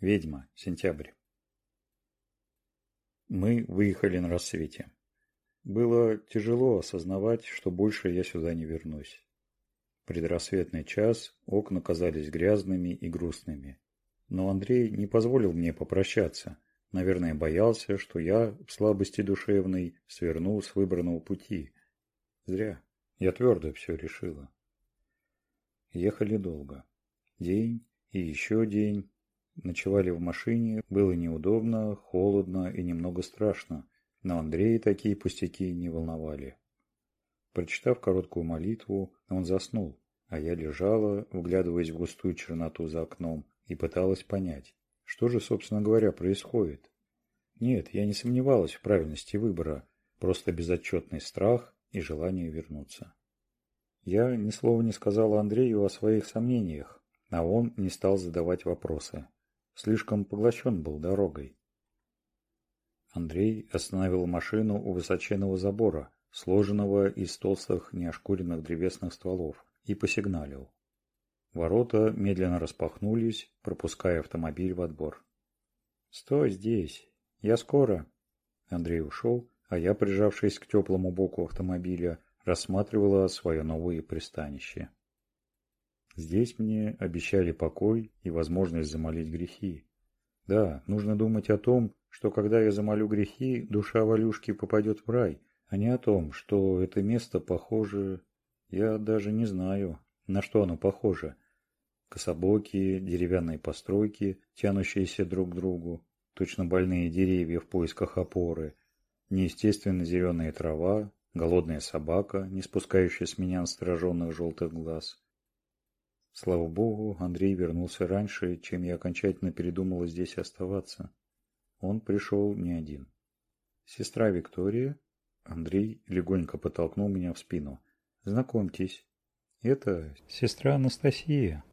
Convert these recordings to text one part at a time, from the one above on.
ведьма сентябрь. Мы выехали на рассвете. Было тяжело осознавать что больше я сюда не вернусь. Предрассветный час окна казались грязными и грустными. Но андрей не позволил мне попрощаться. Наверное боялся что я в слабости душевной сверну с выбранного пути. Зря. Я твердо все решила. Ехали долго. День и еще день. Ночевали в машине, было неудобно, холодно и немного страшно, но Андрея такие пустяки не волновали. Прочитав короткую молитву, он заснул, а я лежала, вглядываясь в густую черноту за окном, и пыталась понять, что же, собственно говоря, происходит. Нет, я не сомневалась в правильности выбора, просто безотчетный страх и желание вернуться. Я ни слова не сказала Андрею о своих сомнениях, а он не стал задавать вопросы слишком поглощен был дорогой. Андрей остановил машину у высоченного забора, сложенного из толстых неошкуренных древесных стволов, и посигналил. Ворота медленно распахнулись, пропуская автомобиль в отбор. «Стой здесь! Я скоро!» Андрей ушел, а я, прижавшись к теплому боку автомобиля, рассматривала свое новое пристанище. Здесь мне обещали покой и возможность замолить грехи. Да, нужно думать о том, что когда я замолю грехи, душа Валюшки попадет в рай, а не о том, что это место похоже... Я даже не знаю, на что оно похоже. Кособокие, деревянные постройки, тянущиеся друг к другу, точно больные деревья в поисках опоры, неестественно зеленая трава, голодная собака, не спускающая с меня настороженных желтых глаз — Слава Богу, Андрей вернулся раньше, чем я окончательно передумала здесь оставаться. Он пришел не один. Сестра Виктория, Андрей легонько потолкнул меня в спину. Знакомьтесь, это сестра Анастасия.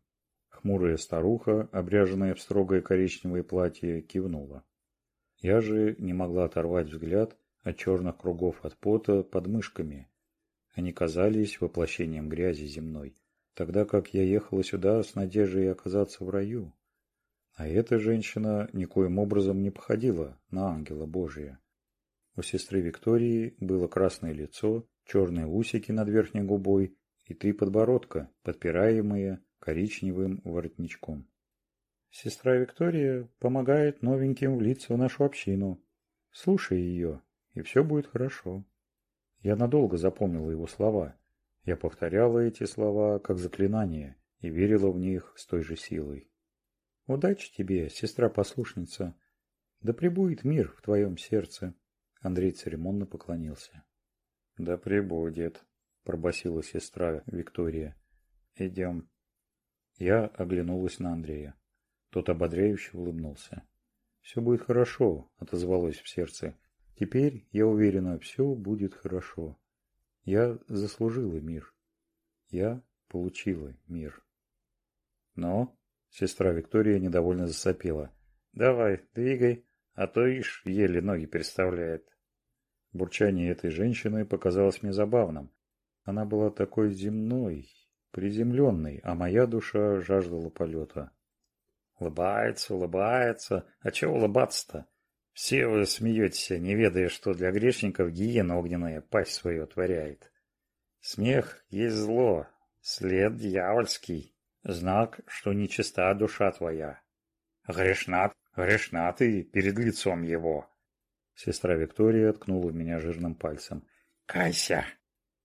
Хмурая старуха, обряженная в строгое коричневое платье, кивнула. Я же не могла оторвать взгляд от черных кругов от пота под мышками. Они казались воплощением грязи земной тогда как я ехала сюда с надеждой оказаться в раю. А эта женщина никоим образом не походила на ангела Божия. У сестры Виктории было красное лицо, черные усики над верхней губой и три подбородка, подпираемые коричневым воротничком. Сестра Виктория помогает новеньким влиться в нашу общину. Слушай ее, и все будет хорошо. Я надолго запомнила его слова – я повторяла эти слова как заклинание и верила в них с той же силой. «Удачи тебе, сестра-послушница! Да пребудет мир в твоем сердце!» Андрей церемонно поклонился. «Да пребудет!» – пробасила сестра Виктория. «Идем!» Я оглянулась на Андрея. Тот ободряюще улыбнулся. «Все будет хорошо», — отозвалось в сердце. «Теперь, я уверена, все будет хорошо. Я заслужила мир. Я получила мир. Но сестра Виктория недовольно засопела. Давай, двигай, а то ишь еле ноги переставляет. Бурчание этой женщины показалось мне забавным. Она была такой земной, приземленной, а моя душа жаждала полета. Улыбается, улыбается. А чего улыбаться-то? Все смеетесь, не ведая, что для грешников гиена огненная пасть свою творяет. Смех есть зло, след дьявольский, знак, что нечиста душа твоя. Грешна, грешна ты перед лицом его. Сестра Виктория ткнула в меня жирным пальцем. Кайся,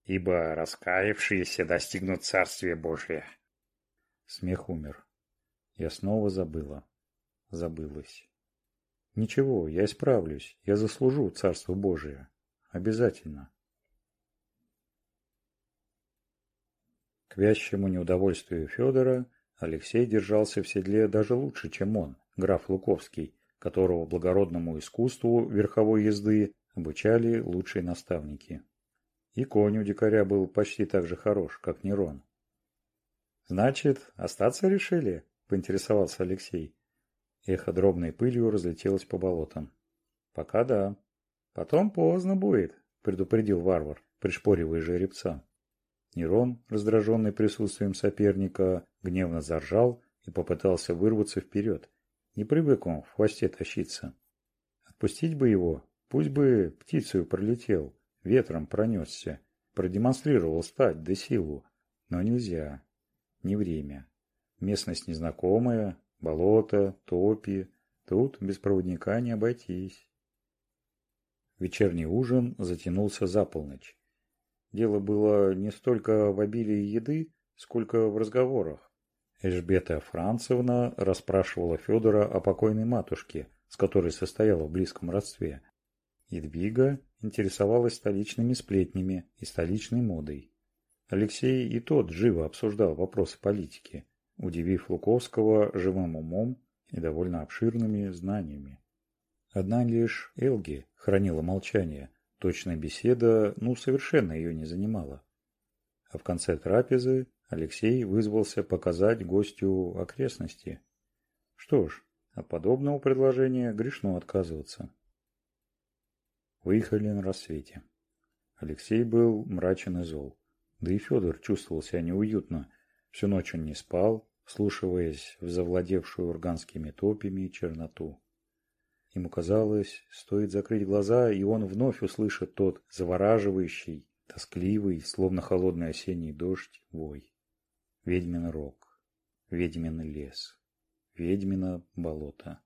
ибо раскаявшиеся достигнут Царствия Божия. Смех умер. Я снова забыла. Забылась. Ничего, я исправлюсь, я заслужу Царство Божие. Обязательно. К вязчему неудовольствию Федора Алексей держался в седле даже лучше, чем он, граф Луковский, которого благородному искусству верховой езды обучали лучшие наставники. И конь у дикаря был почти так же хорош, как Нерон. «Значит, остаться решили?» – поинтересовался Алексей. Эхо дробной пылью разлетелось по болотам. «Пока да. Потом поздно будет», — предупредил варвар, пришпоривая жеребца. Нерон, раздраженный присутствием соперника, гневно заржал и попытался вырваться вперед. Не привык он в хвосте тащиться. Отпустить бы его, пусть бы птицею пролетел, ветром пронесся, продемонстрировал стать да силу. Но нельзя. Не время. Местность незнакомая, болото, топи. Тут без проводника не обойтись. Вечерний ужин затянулся за полночь. Дело было не столько в обилии еды, сколько в разговорах. Эжбета Францевна расспрашивала Федора о покойной матушке, с которой состояла в близком родстве. Едвига интересовалась столичными сплетнями и столичной модой. Алексей и тот живо обсуждал вопросы политики удивив Луковского живым умом и довольно обширными знаниями. Одна лишь Элги хранила молчание, точная беседа, ну, совершенно ее не занимала. А в конце трапезы Алексей вызвался показать гостю окрестности. Что ж, от подобного предложения грешно отказываться. Выехали на рассвете. Алексей был мрачен и зол. Да и Федор чувствовал себя неуютно. Всю ночь он не спал, вслушиваясь в завладевшую урганскими топями черноту. Ему казалось, стоит закрыть глаза, и он вновь услышит тот завораживающий, тоскливый, словно холодный осенний дождь, вой. Ведьмин рог, ведьмин лес, ведьмина болото.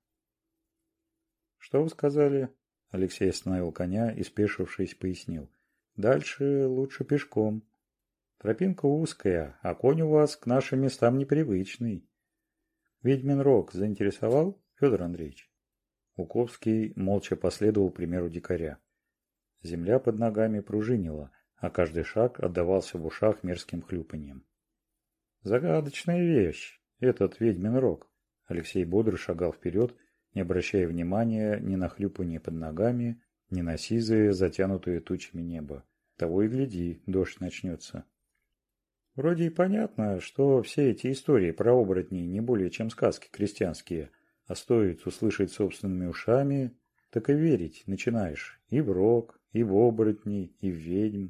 «Что вы сказали?» Алексей остановил коня и, спешившись, пояснил. «Дальше лучше пешком, Тропинка узкая, а конь у вас к нашим местам непривычный. Ведьмин рог заинтересовал Федор Андреевич. Уковский молча последовал примеру дикаря. Земля под ногами пружинила, а каждый шаг отдавался в ушах мерзким хлюпаньем. Загадочная вещь, этот ведьмин рог. Алексей бодро шагал вперед, не обращая внимания ни на хлюпанье под ногами, ни на сизые, затянутые тучами небо. Того и гляди, дождь начнется. Вроде и понятно, что все эти истории про оборотней не более чем сказки крестьянские, а стоит услышать собственными ушами, так и верить начинаешь и в рог, и в оборотней, и в ведьм.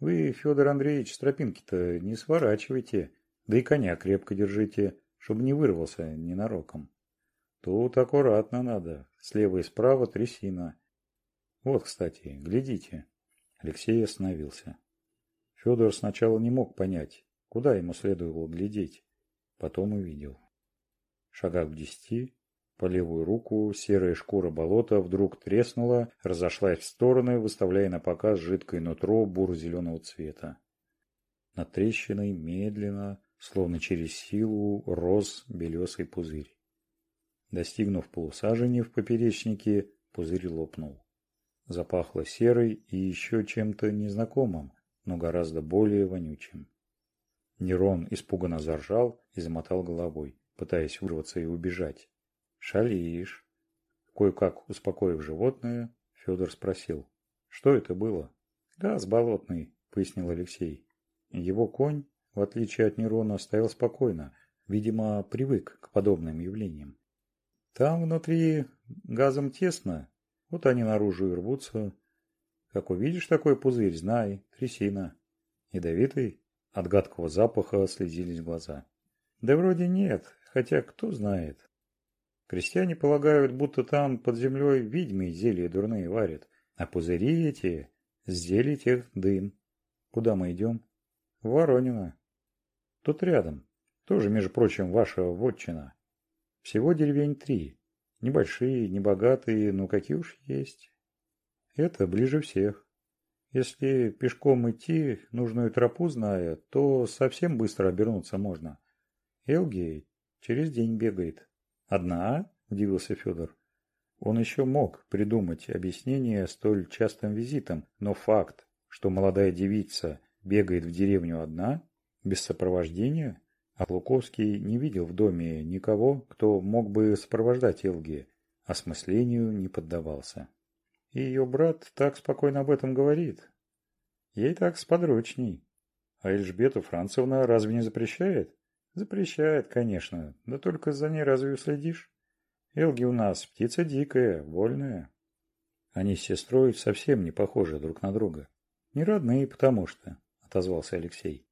Вы, Федор Андреевич, с тропинки-то не сворачивайте, да и коня крепко держите, чтобы не вырвался ненароком. Тут аккуратно надо, слева и справа трясина. Вот, кстати, глядите. Алексей остановился. Федор сначала не мог понять, куда ему следовало глядеть, потом увидел. В шагах в десяти по левую руку серая шкура болота вдруг треснула, разошлась в стороны, выставляя на показ жидкое нутро буро-зеленого цвета. Над трещиной медленно, словно через силу, рос белесый пузырь. Достигнув полусажени в поперечнике, пузырь лопнул. Запахло серой и еще чем-то незнакомым, но гораздо более вонючим. Нерон испуганно заржал и замотал головой, пытаясь вырваться и убежать. «Шалишь!» Кое-как успокоив животное, Федор спросил. «Что это было?» «Газ болотный», — пояснил Алексей. Его конь, в отличие от Нерона, стоял спокойно, видимо, привык к подобным явлениям. «Там внутри газом тесно, вот они наружу и рвутся, как увидишь такой пузырь, знай, трясина. Ядовитый? От гадкого запаха слезились глаза. Да вроде нет, хотя кто знает. Крестьяне полагают, будто там под землей ведьмы зелья дурные варят, а пузыри эти, с тех дым. Куда мы идем? В Воронина. Тут рядом. Тоже, между прочим, ваша вотчина. Всего деревень три. Небольшие, небогатые, но какие уж есть. Это ближе всех. Если пешком идти нужную тропу зная, то совсем быстро обернуться можно. Элгей через день бегает. Одна? – удивился Федор. Он еще мог придумать объяснение столь частым визитам, но факт, что молодая девица бегает в деревню одна, без сопровождения, а Луковский не видел в доме никого, кто мог бы сопровождать Элгия, осмыслению не поддавался. И Ее брат так спокойно об этом говорит. Ей так сподручней. А Эльжбету Францевна разве не запрещает? Запрещает, конечно, да только за ней разве следишь? Элги у нас птица дикая, вольная. Они с сестрой совсем не похожи друг на друга. Не родные, потому что, — отозвался Алексей.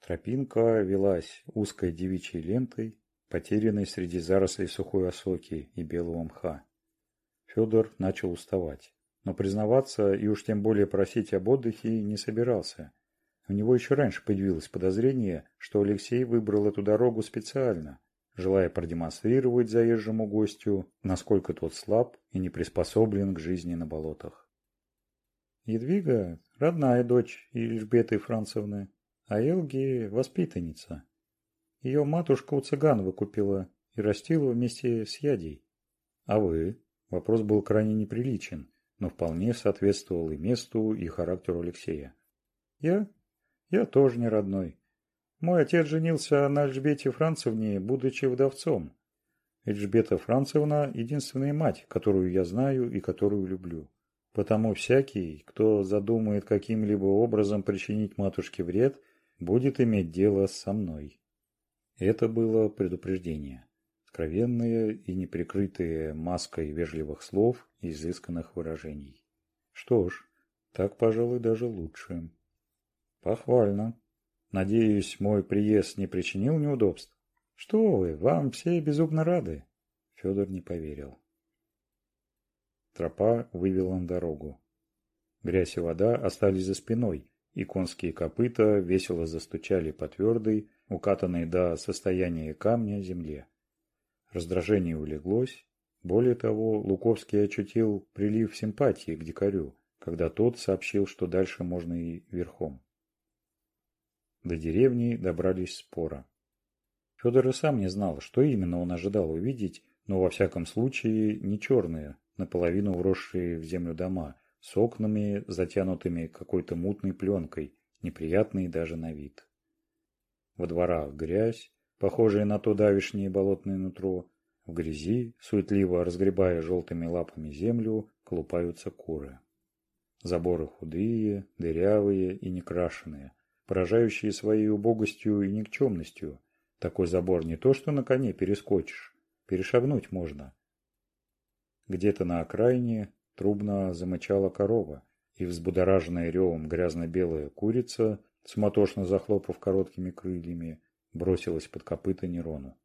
Тропинка велась узкой девичьей лентой, потерянной среди зарослей сухой осоки и белого мха. Федор начал уставать. Но признаваться и уж тем более просить об отдыхе не собирался. У него еще раньше появилось подозрение, что Алексей выбрал эту дорогу специально, желая продемонстрировать заезжему гостю, насколько тот слаб и не приспособлен к жизни на болотах. Едвига – родная дочь Ильжбеты Францевны, а Елги – воспитанница. Ее матушка у цыган выкупила и растила вместе с Ядей. А вы? Вопрос был крайне неприличен, но вполне соответствовал и месту, и характеру Алексея. «Я? Я тоже не родной. Мой отец женился на Эльжбете Францевне, будучи вдовцом. Эльжбета Францевна – единственная мать, которую я знаю и которую люблю. Потому всякий, кто задумает каким-либо образом причинить матушке вред, будет иметь дело со мной». Это было предупреждение откровенные и неприкрытые маской вежливых слов и изысканных выражений. Что ж, так, пожалуй, даже лучше. Похвально. Надеюсь, мой приезд не причинил неудобств? Что вы, вам все безумно рады. Федор не поверил. Тропа вывела на дорогу. Грязь и вода остались за спиной, и конские копыта весело застучали по твердой, укатанной до состояния камня земле. Раздражение улеглось. Более того, Луковский ощутил прилив симпатии к дикарю, когда тот сообщил, что дальше можно и верхом. До деревни добрались спора. Федор и сам не знал, что именно он ожидал увидеть, но во всяком случае не черные, наполовину вросшие в землю дома, с окнами, затянутыми какой-то мутной пленкой, неприятные даже на вид. Во дворах грязь, похожие на то давишние болотное нутро. В грязи, суетливо разгребая желтыми лапами землю, колупаются куры. Заборы худые, дырявые и некрашенные, поражающие своей убогостью и никчемностью. Такой забор не то что на коне перескочишь, перешагнуть можно. Где-то на окраине трубно замычала корова, и взбудораженная ревом грязно-белая курица, смотошно захлопав короткими крыльями, бросилась под копыта Нерону.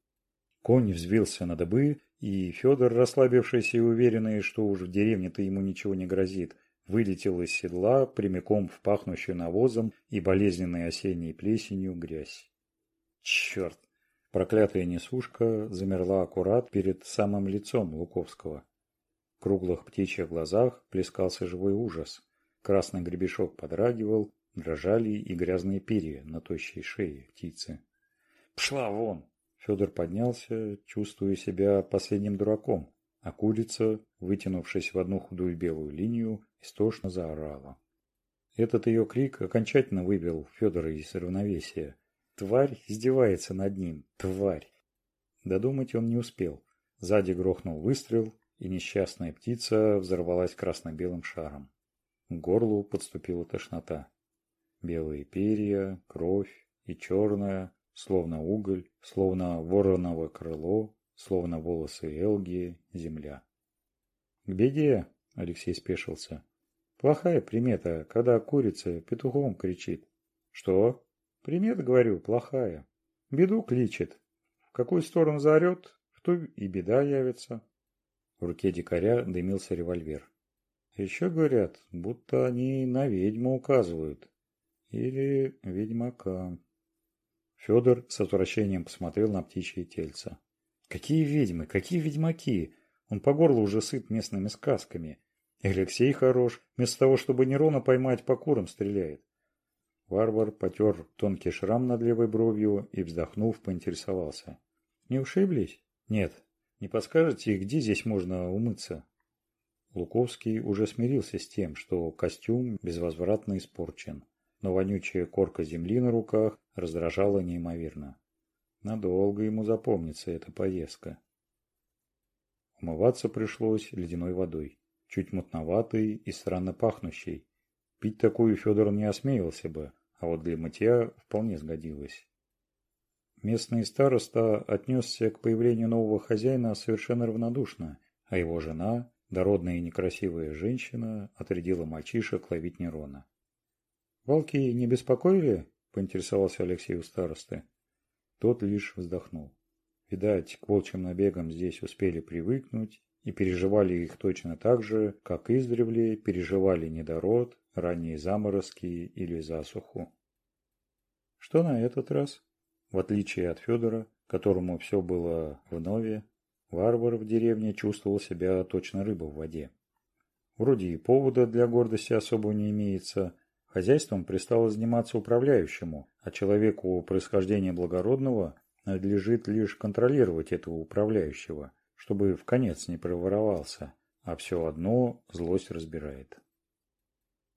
Конь взвился на добы, и Федор, расслабившийся и уверенный, что уж в деревне-то ему ничего не грозит, вылетел из седла прямиком в пахнущую навозом и болезненной осенней плесенью грязь. Черт! Проклятая несушка замерла аккурат перед самым лицом Луковского. В круглых птичьих глазах плескался живой ужас. Красный гребешок подрагивал, дрожали и грязные перья на тощей шее птицы пшла вон. Федор поднялся чувствуя себя последним дураком. А курица вытянувшись в одну худую белую линию истошно заорала. Этот ее крик окончательно выбил федора из равновесия. Тварь издевается над ним. Тварь! Додумать он не успел. Сзади грохнул выстрел и несчастная птица взорвалась красно-белым шаром. К горлу подступила тошнота. Белые перья кровь и черная словно уголь, словно вороново крыло, словно волосы Элги, земля. К беде Алексей спешился. Плохая примета, когда курица петухом кричит. Что? Примет, говорю, плохая. Беду кличет. В какую сторону заорет, в ту и беда явится. В руке дикаря дымился револьвер. Еще говорят, будто они на ведьму указывают. Или ведьмака. Федор с отвращением посмотрел на птичье тельце. «Какие ведьмы? Какие ведьмаки? Он по горло уже сыт местными сказками. И Алексей хорош, вместо того, чтобы Нерона поймать, по курам стреляет». Варвар потер тонкий шрам над левой бровью и, вздохнув, поинтересовался. «Не ушиблись?» «Нет. Не подскажете, где здесь можно умыться?» Луковский уже смирился с тем, что костюм безвозвратно испорчен. Но вонючая корка земли на руках раздражало неимоверно. Надолго ему запомнится эта поездка. Умываться пришлось ледяной водой, чуть мутноватой и странно пахнущей. Пить такую Федор не осмеялся бы, а вот для мытья вполне сгодилось. Местный староста отнесся к появлению нового хозяина совершенно равнодушно, а его жена, дородная и некрасивая женщина, отрядила мальчишек ловить Нерона. «Волки не беспокоили?» поинтересовался Алексей у старосты. Тот лишь вздохнул. Видать, к волчьим набегам здесь успели привыкнуть и переживали их точно так же, как издревле переживали недород, ранние заморозки или засуху. Что на этот раз? В отличие от Федора, которому все было в вновь, варвар в деревне чувствовал себя точно рыба в воде. Вроде и повода для гордости особо не имеется, Хозяйством пристало заниматься управляющему, а человеку происхождения благородного надлежит лишь контролировать этого управляющего, чтобы в конец не проворовался, а все одно злость разбирает.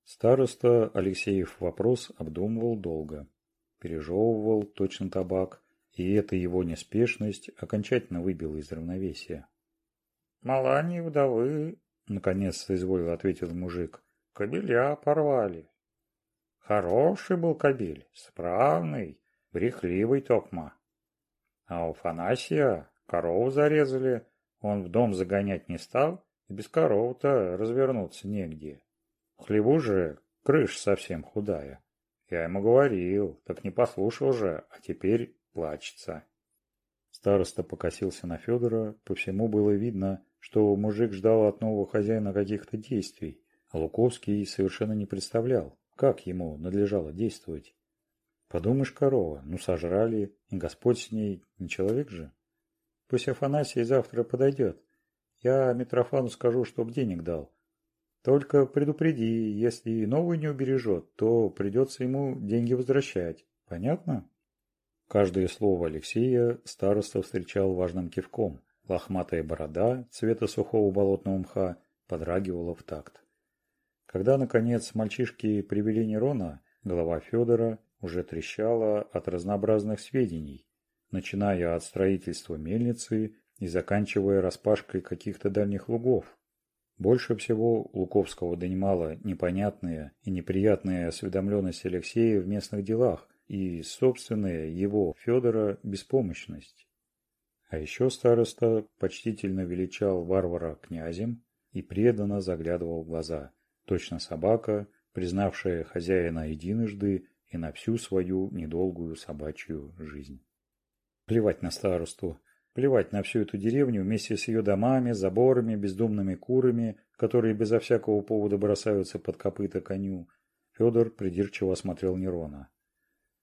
Староста Алексеев вопрос обдумывал долго, пережевывал точно табак, и эта его неспешность окончательно выбила из равновесия. «Мала вдовы», — наконец соизволил ответил мужик, — «кобеля порвали, Хороший был кобель, справный, брехливый токма. А у Фанасия корову зарезали, он в дом загонять не стал, и без коровы-то развернуться негде. Хлебу же крыша совсем худая. Я ему говорил, так не послушал же, а теперь плачется. Староста покосился на Федора, по всему было видно, что мужик ждал от нового хозяина каких-то действий, а Луковский совершенно не представлял, как ему надлежало действовать. Подумаешь, корова, ну сожрали, и Господь с ней, не человек же. Пусть Афанасий завтра подойдет. Я Митрофану скажу, чтоб денег дал. Только предупреди, если и новую не убережет, то придется ему деньги возвращать. Понятно? Каждое слово Алексея староста встречал важным кивком. Лохматая борода цвета сухого болотного мха подрагивала в такт. Когда, наконец, мальчишки привели Нерона, голова Федора уже трещала от разнообразных сведений, начиная от строительства мельницы и заканчивая распашкой каких-то дальних лугов. Больше всего Луковского донимала непонятная и неприятная осведомленность Алексея в местных делах и собственная его, Федора, беспомощность. А еще староста почтительно величал варвара князем и преданно заглядывал в глаза – Точно собака, признавшая хозяина единожды и на всю свою недолгую собачью жизнь. Плевать на старосту, плевать на всю эту деревню вместе с ее домами, заборами, бездомными курами, которые безо всякого повода бросаются под копыта коню. Федор придирчиво осмотрел Нерона.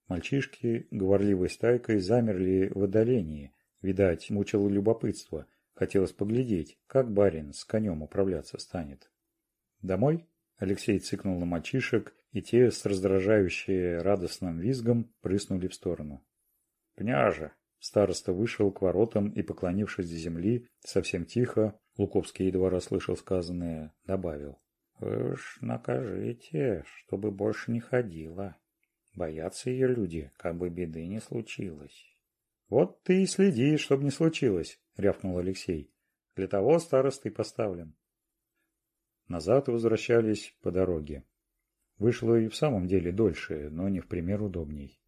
Мальчишки говорливой стайкой замерли в отдалении. Видать, мучило любопытство. Хотелось поглядеть, как барин с конем управляться станет. «Домой?» Алексей цикнул на мальчишек, и те с раздражающим радостным визгом прыснули в сторону. «Княже!» Староста вышел к воротам и, поклонившись до земли, совсем тихо, Луковский едва расслышал сказанное, добавил. «Вы уж накажите, чтобы больше не ходила. Боятся ее люди, как бы беды не случилось». «Вот ты и следи, чтобы не случилось», — рявкнул Алексей. «Для того старостой поставлен». Назад возвращались по дороге. Вышло и в самом деле дольше, но не в пример удобней.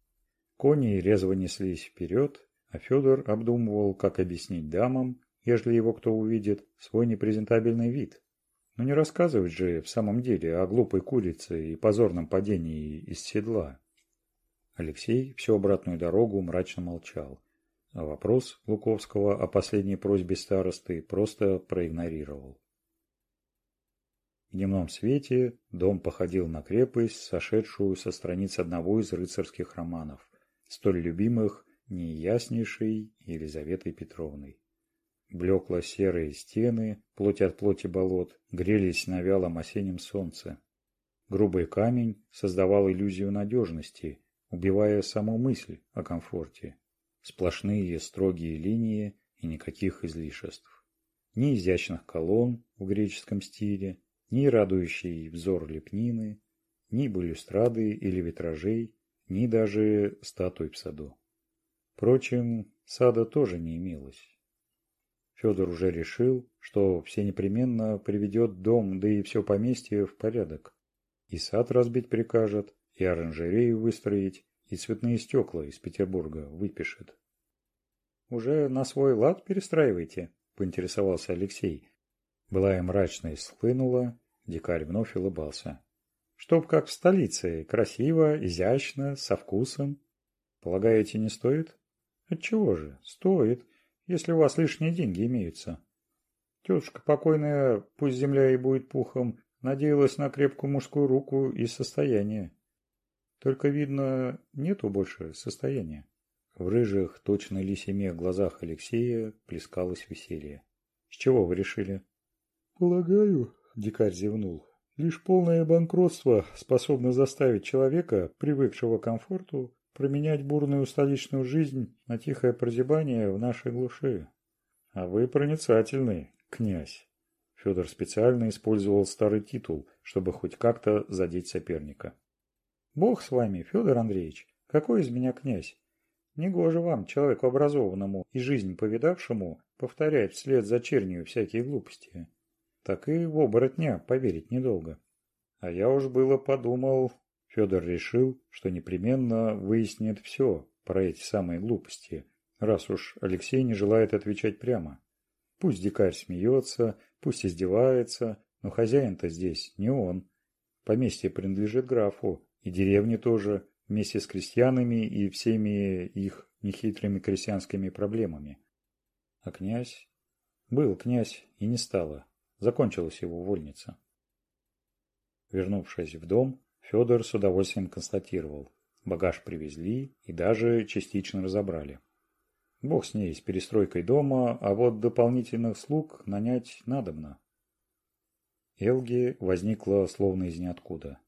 Кони резво неслись вперед, а Федор обдумывал, как объяснить дамам, ежели его кто увидит, свой непрезентабельный вид. Но не рассказывать же в самом деле о глупой курице и позорном падении из седла. Алексей всю обратную дорогу мрачно молчал, а вопрос Луковского о последней просьбе старосты просто проигнорировал. В дневном свете дом походил на крепость, сошедшую со страниц одного из рыцарских романов, столь любимых неяснейшей Елизаветой Петровной. Блекло серые стены, плоть от плоти болот, грелись на вялом осеннем солнце. Грубый камень создавал иллюзию надежности, убивая саму мысль о комфорте. Сплошные строгие линии и никаких излишеств. Ни изящных колонн в греческом стиле, ни радующий взор лепнины, ни балюстрады или витражей, ни даже статуй в саду. Впрочем, сада тоже не имелось. Федор уже решил, что все непременно приведет дом, да и все поместье в порядок. И сад разбить прикажет, и оранжерею выстроить, и цветные стекла из Петербурга выпишет. «Уже на свой лад перестраивайте, – поинтересовался Алексей, была я мрачно схлынула, дикарь вновь улыбался. «Чтоб как в столице, красиво, изящно, со вкусом». «Полагаете, не стоит?» «Отчего же? Стоит, если у вас лишние деньги имеются». Тетушка покойная, пусть земля и будет пухом, надеялась на крепкую мужскую руку и состояние. Только, видно, нету больше состояния. В рыжих, точно лисиме глазах Алексея плескалось веселье. «С чего вы решили?» Полагаю, дикарь зевнул. Лишь полное банкротство способно заставить человека, привыкшего к комфорту, променять бурную столичную жизнь на тихое прозябание в нашей глуши. А вы проницательный, князь. Федор специально использовал старый титул, чтобы хоть как-то задеть соперника. Бог с вами, Федор Андреевич, какой из меня князь? Негоже вам, человеку образованному и жизнь повидавшему, повторять вслед за чернию всякие глупости так и в оборотня поверить недолго. А я уж было подумал, Федор решил, что непременно выяснит все про эти самые глупости, раз уж Алексей не желает отвечать прямо. Пусть дикарь смеется, пусть издевается, но хозяин-то здесь не он. Поместье принадлежит графу, и деревне тоже, вместе с крестьянами и всеми их нехитрыми крестьянскими проблемами. А князь? Был князь, и не стало закончилась его вольница. Вернувшись в дом, Федор с удовольствием констатировал. Багаж привезли и даже частично разобрали. Бог с ней, с перестройкой дома, а вот дополнительных слуг нанять надобно. Элги возникла словно из ниоткуда.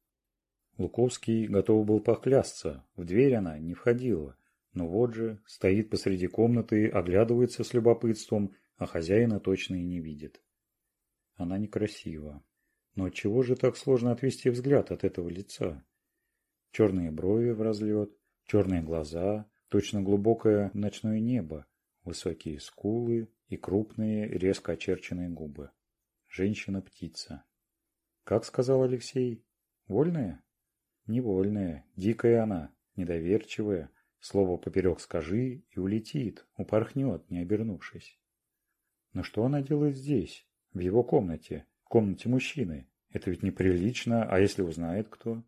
Луковский готов был поклясться, в дверь она не входила. Но вот же, стоит посреди комнаты, оглядывается с любопытством, а хозяина точно и не видит. Она некрасива. Но чего же так сложно отвести взгляд от этого лица? Черные брови в разлет, черные глаза, точно глубокое ночное небо, высокие скулы и крупные, резко очерченные губы. Женщина-птица. Как сказал Алексей? Вольная? Невольная, дикая она, недоверчивая. Слово поперек скажи и улетит, упорхнет, не обернувшись. Но что она делает здесь? в его комнате, в комнате мужчины. Это ведь неприлично, а если узнает кто?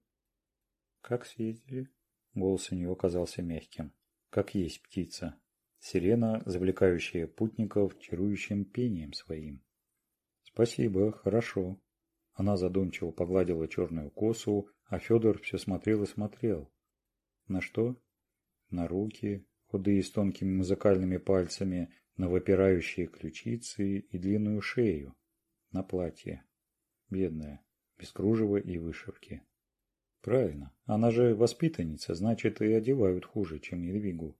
Как съездили? Голос у него казался мягким. Как есть птица. Сирена, завлекающая путников чарующим пением своим. Спасибо, хорошо. Она задумчиво погладила черную косу, а Федор все смотрел и смотрел. На что? На руки, худые с тонкими музыкальными пальцами, на выпирающие ключицы и длинную шею, на платье. Бедная, без кружева и вышивки. Правильно, она же воспитанница, значит, и одевают хуже, чем Едвигу.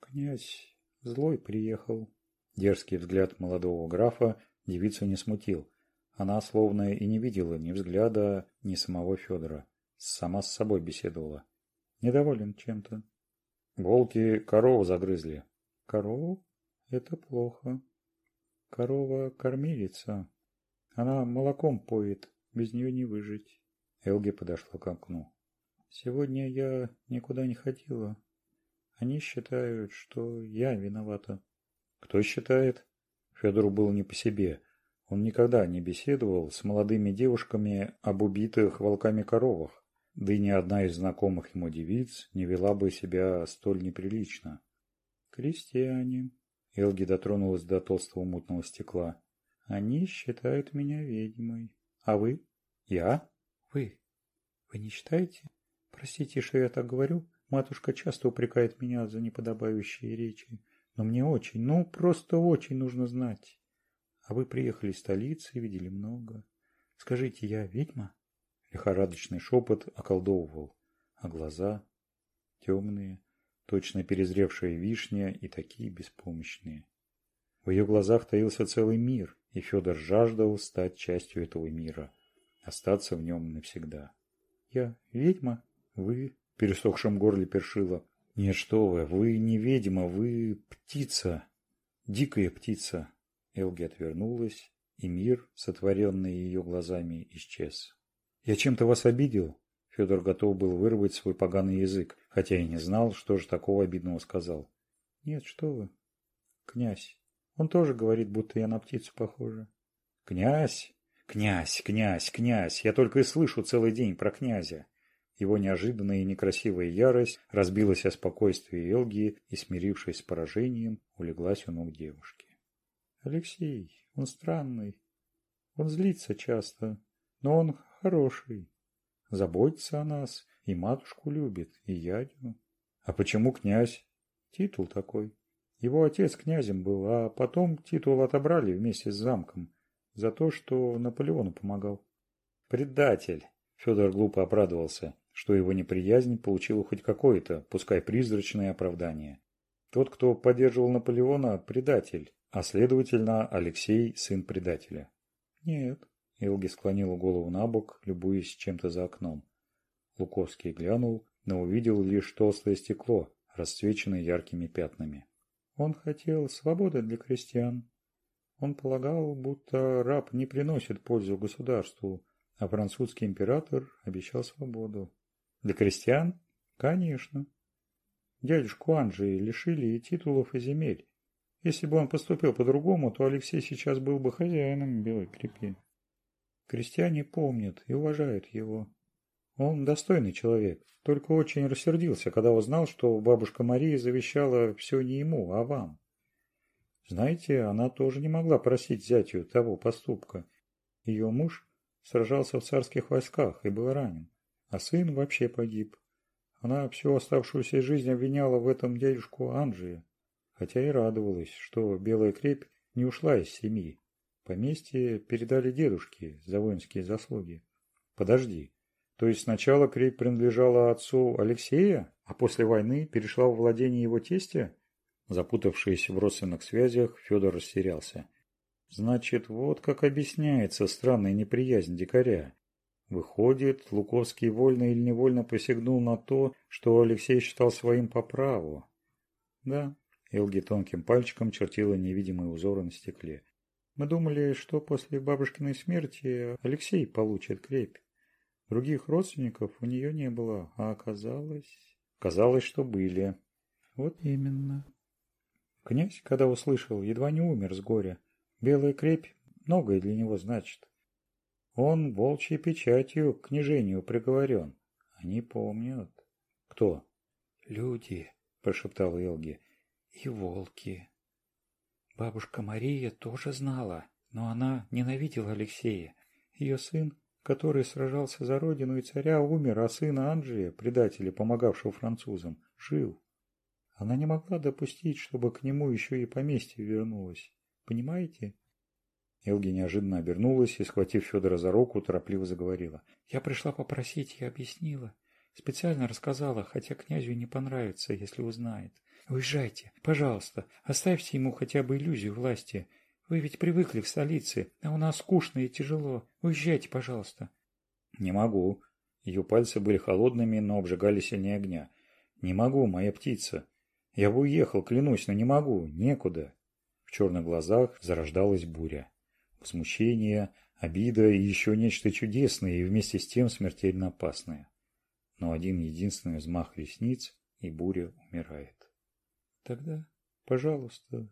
Князь злой приехал. Дерзкий взгляд молодого графа девицу не смутил. Она словно и не видела ни взгляда, ни самого Федора. Сама с собой беседовала. Недоволен чем-то. Волки корову загрызли. Корову? это плохо. Корова кормилица. Она молоком поет, без нее не выжить. Элги подошла к окну. Сегодня я никуда не ходила. Они считают, что я виновата. Кто считает? Федор был не по себе. Он никогда не беседовал с молодыми девушками об убитых волками коровах, да и ни одна из знакомых ему девиц не вела бы себя столь неприлично. Крестьяне, элги дотронулась до толстого мутного стекла. «А Они считают меня ведьмой. А вы? Я? Вы? Вы не считаете? Простите что я так говорю. Матушка часто упрекает меня за неподобающие речи. Но мне очень ну просто очень нужно знать. А вы приехали из столицы видели много. Скажите я ведьма? Лихорадочный шепот околдовывал а глаза темные точно перезревшая вишня и такие беспомощные. В ее глазах таился целый мир, и Федор жаждал стать частью этого мира, остаться в нем навсегда. «Я ведьма? Вы?» – пересохшим горле першила. «Нет, что вы, вы не ведьма, вы птица, дикая птица». Элги отвернулась, и мир, сотворенный ее глазами, исчез. «Я чем-то вас обидел?» Федор готов был вырвать свой поганый язык, хотя и не знал, что же такого обидного сказал. «Нет, что вы, князь. Он тоже говорит, будто я на птицу похожа». «Князь? Князь, князь, князь! Я только и слышу целый день про князя!» Его неожиданная и некрасивая ярость разбилась о спокойствии Элгии и, смирившись с поражением, улеглась у ног девушки. «Алексей, он странный. Он злится часто, но он хороший заботится о нас, и матушку любит, и дядю. А почему князь? Титул такой. Его отец князем был, а потом титул отобрали вместе с замком за то, что Наполеону помогал. Предатель! Федор глупо обрадовался, что его неприязнь получила хоть какое-то, пускай призрачное оправдание. Тот, кто поддерживал Наполеона, предатель, а следовательно, Алексей – сын предателя. Нет, Элги склонила голову на бок, любуясь чем-то за окном. Луковский глянул, но увидел лишь толстое стекло, расцвеченное яркими пятнами. Он хотел свободы для крестьян. Он полагал, будто раб не приносит пользу государству, а французский император обещал свободу. Для крестьян? Конечно. Дядюшку Анджи лишили и титулов, и земель. Если бы он поступил по-другому, то Алексей сейчас был бы хозяином Белой крепи. Крестьяне помнят и уважают его. Он достойный человек, только очень рассердился, когда узнал, что бабушка Мария завещала все не ему, а вам. Знаете, она тоже не могла просить зятью того поступка. Ее муж сражался в царских войсках и был ранен, а сын вообще погиб. Она всю оставшуюся жизнь обвиняла в этом дядюшку Анджия, хотя и радовалась, что Белая крепь не ушла из семьи. Поместье передали дедушке за воинские заслуги. Подожди, то есть сначала крепь принадлежала отцу Алексея, а после войны перешла в владение его тестя? Запутавшись в родственных связях, Федор растерялся. Значит, вот как объясняется странная неприязнь дикаря. Выходит, Луковский вольно или невольно посягнул на то, что Алексей считал своим по праву. Да, Элги тонким пальчиком чертила невидимые узоры на стекле. Мы думали, что после бабушкиной смерти Алексей получит крепь. Других родственников у нее не было, а оказалось... казалось, что были. Вот именно. Князь, когда услышал, едва не умер с горя. Белая крепь многое для него значит. Он волчьей печатью к княжению приговорен. Они помнят. Кто? Люди, прошептал Элги. И волки. Бабушка Мария тоже знала, но она ненавидела Алексея. Ее сын, который сражался за родину и царя, умер, а сына Анджия, предателя, помогавшего французам, жил. Она не могла допустить, чтобы к нему еще и поместье вернулось. Понимаете? Элги неожиданно обернулась и, схватив Федора за руку, торопливо заговорила. «Я пришла попросить и объяснила. Специально рассказала, хотя князю не понравится, если узнает. Уезжайте, пожалуйста, оставьте ему хотя бы иллюзию власти. Вы ведь привыкли к столице, а у нас скучно и тяжело. Уезжайте, пожалуйста. Не могу. Ее пальцы были холодными, но обжигали сильнее огня. Не могу, моя птица. Я бы уехал, клянусь, но не могу, некуда. В черных глазах зарождалась буря. Возмущение, обида и еще нечто чудесное и вместе с тем смертельно опасное но один единственный взмах ресниц, и буря умирает. Тогда, пожалуйста,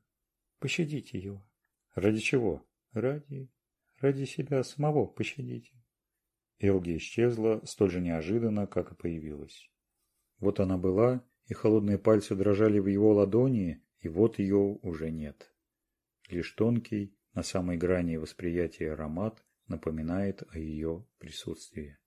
пощадите его. Ради чего? Ради... ради себя самого пощадите. Элги исчезла столь же неожиданно, как и появилась. Вот она была, и холодные пальцы дрожали в его ладони, и вот ее уже нет. Лишь тонкий, на самой грани восприятия аромат напоминает о ее присутствии.